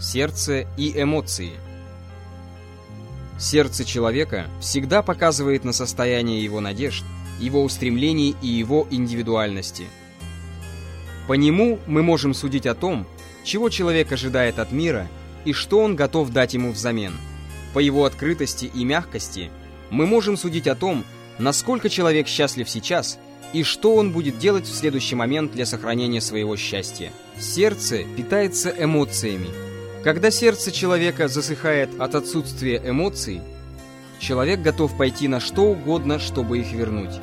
сердце и эмоции. Сердце человека всегда показывает на состояние его надежд, его устремлений и его индивидуальности. По нему мы можем судить о том, чего человек ожидает от мира и что он готов дать ему взамен. По его открытости и мягкости мы можем судить о том, насколько человек счастлив сейчас и что он будет делать в следующий момент для сохранения своего счастья. Сердце питается эмоциями. Когда сердце человека засыхает от отсутствия эмоций, человек готов пойти на что угодно, чтобы их вернуть.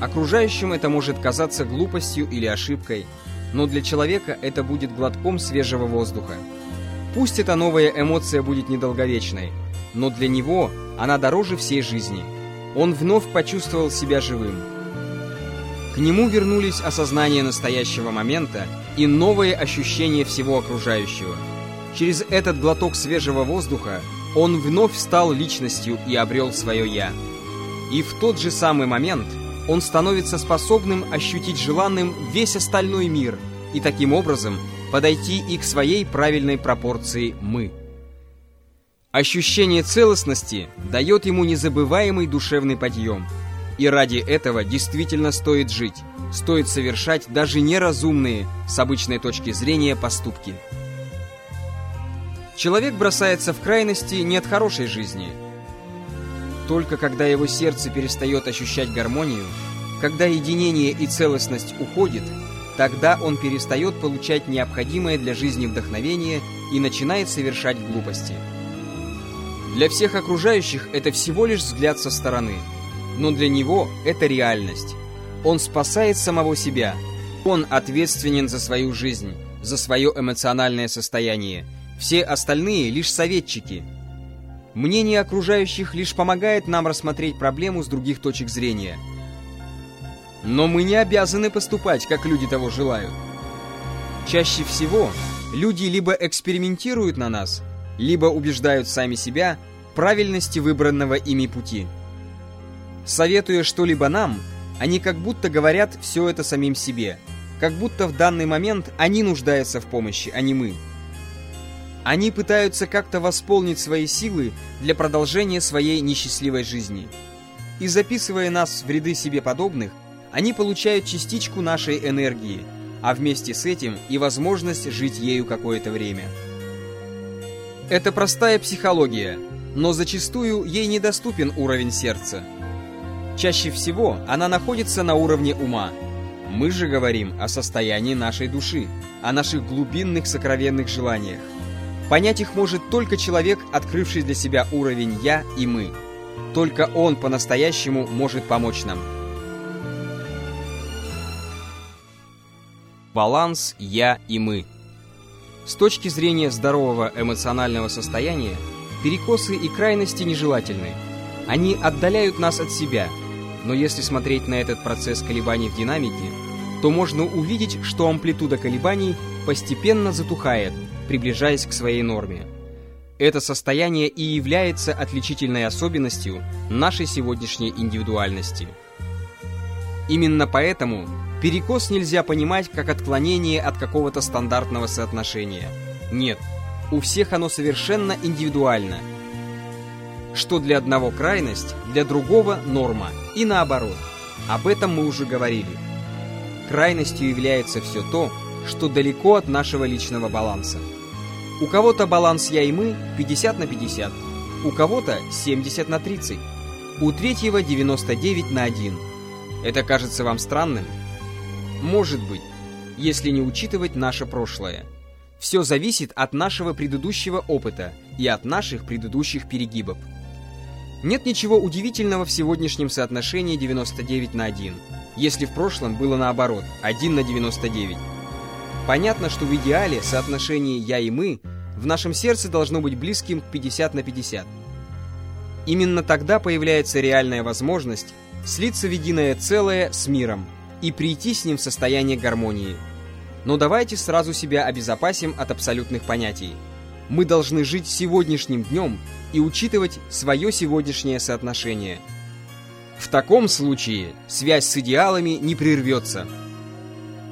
Окружающим это может казаться глупостью или ошибкой, но для человека это будет глотком свежего воздуха. Пусть эта новая эмоция будет недолговечной, но для него она дороже всей жизни. Он вновь почувствовал себя живым. К нему вернулись осознание настоящего момента и новые ощущения всего окружающего. Через этот глоток свежего воздуха он вновь стал личностью и обрел свое «я». И в тот же самый момент он становится способным ощутить желанным весь остальной мир и таким образом подойти и к своей правильной пропорции «мы». Ощущение целостности дает ему незабываемый душевный подъем – и ради этого действительно стоит жить, стоит совершать даже неразумные, с обычной точки зрения, поступки. Человек бросается в крайности не от хорошей жизни. Только когда его сердце перестает ощущать гармонию, когда единение и целостность уходит, тогда он перестает получать необходимое для жизни вдохновение и начинает совершать глупости. Для всех окружающих это всего лишь взгляд со стороны – но для него это реальность. Он спасает самого себя. Он ответственен за свою жизнь, за свое эмоциональное состояние. Все остальные лишь советчики. Мнение окружающих лишь помогает нам рассмотреть проблему с других точек зрения. Но мы не обязаны поступать, как люди того желают. Чаще всего люди либо экспериментируют на нас, либо убеждают сами себя в правильности выбранного ими пути. Советуя что-либо нам, они как будто говорят все это самим себе, как будто в данный момент они нуждаются в помощи, а не мы. Они пытаются как-то восполнить свои силы для продолжения своей несчастливой жизни. И записывая нас в ряды себе подобных, они получают частичку нашей энергии, а вместе с этим и возможность жить ею какое-то время. Это простая психология, но зачастую ей недоступен уровень сердца – Чаще всего она находится на уровне ума. Мы же говорим о состоянии нашей души, о наших глубинных сокровенных желаниях. Понять их может только человек, открывший для себя уровень «я» и «мы». Только он по-настоящему может помочь нам. Баланс «я» и «мы». С точки зрения здорового эмоционального состояния, перекосы и крайности нежелательны. Они отдаляют нас от себя – но если смотреть на этот процесс колебаний в динамике, то можно увидеть, что амплитуда колебаний постепенно затухает, приближаясь к своей норме. Это состояние и является отличительной особенностью нашей сегодняшней индивидуальности. Именно поэтому перекос нельзя понимать как отклонение от какого-то стандартного соотношения. Нет, у всех оно совершенно индивидуально – что для одного крайность, для другого норма, и наоборот. Об этом мы уже говорили. Крайностью является все то, что далеко от нашего личного баланса. У кого-то баланс «я» и «мы» 50 на 50, у кого-то 70 на 30, у третьего 99 на 1. Это кажется вам странным? Может быть, если не учитывать наше прошлое. Все зависит от нашего предыдущего опыта и от наших предыдущих перегибов. Нет ничего удивительного в сегодняшнем соотношении 99 на 1, если в прошлом было наоборот, 1 на 99. Понятно, что в идеале соотношение «я» и «мы» в нашем сердце должно быть близким к 50 на 50. Именно тогда появляется реальная возможность слиться в единое целое с миром и прийти с ним в состояние гармонии. Но давайте сразу себя обезопасим от абсолютных понятий. Мы должны жить сегодняшним днем и учитывать свое сегодняшнее соотношение. В таком случае связь с идеалами не прервется.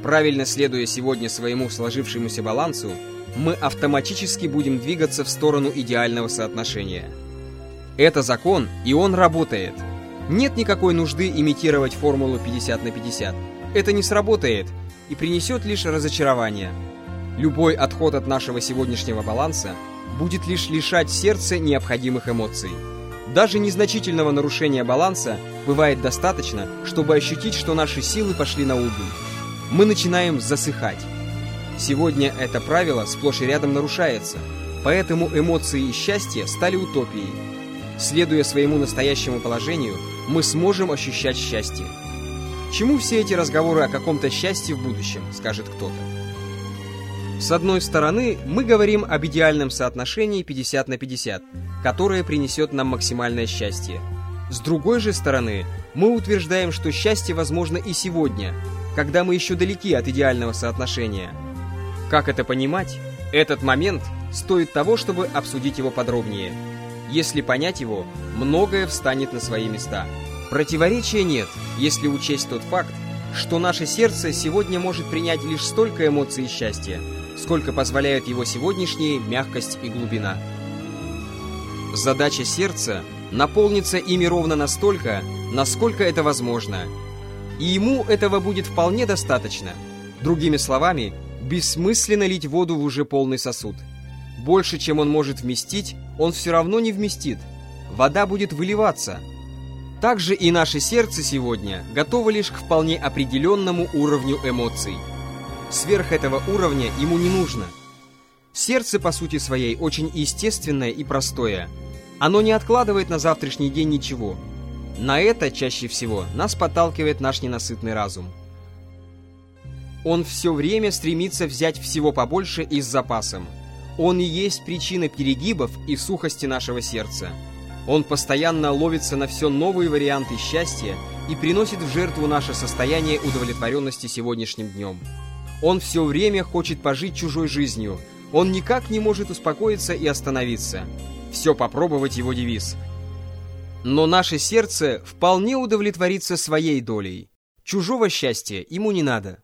Правильно следуя сегодня своему сложившемуся балансу, мы автоматически будем двигаться в сторону идеального соотношения. Это закон, и он работает. Нет никакой нужды имитировать формулу 50 на 50. Это не сработает и принесет лишь разочарование. Любой отход от нашего сегодняшнего баланса будет лишь лишать сердца необходимых эмоций. Даже незначительного нарушения баланса бывает достаточно, чтобы ощутить, что наши силы пошли на убыль. Мы начинаем засыхать. Сегодня это правило сплошь и рядом нарушается, поэтому эмоции и счастье стали утопией. Следуя своему настоящему положению, мы сможем ощущать счастье. Чему все эти разговоры о каком-то счастье в будущем, скажет кто-то. С одной стороны, мы говорим об идеальном соотношении 50 на 50, которое принесет нам максимальное счастье. С другой же стороны, мы утверждаем, что счастье возможно и сегодня, когда мы еще далеки от идеального соотношения. Как это понимать? Этот момент стоит того, чтобы обсудить его подробнее. Если понять его, многое встанет на свои места. Противоречия нет, если учесть тот факт, что наше сердце сегодня может принять лишь столько эмоций счастья, сколько позволяют его сегодняшние мягкость и глубина. Задача сердца – наполниться ими ровно настолько, насколько это возможно. И ему этого будет вполне достаточно. Другими словами, бессмысленно лить воду в уже полный сосуд. Больше, чем он может вместить, он все равно не вместит. Вода будет выливаться. Также и наше сердце сегодня готово лишь к вполне определенному уровню эмоций – Сверх этого уровня ему не нужно. Сердце, по сути своей, очень естественное и простое. Оно не откладывает на завтрашний день ничего. На это чаще всего нас подталкивает наш ненасытный разум. Он все время стремится взять всего побольше и с запасом. Он и есть причина перегибов и сухости нашего сердца. Он постоянно ловится на все новые варианты счастья и приносит в жертву наше состояние удовлетворенности сегодняшним днем. Он все время хочет пожить чужой жизнью. Он никак не может успокоиться и остановиться. Все попробовать его девиз. Но наше сердце вполне удовлетворится своей долей. Чужого счастья ему не надо.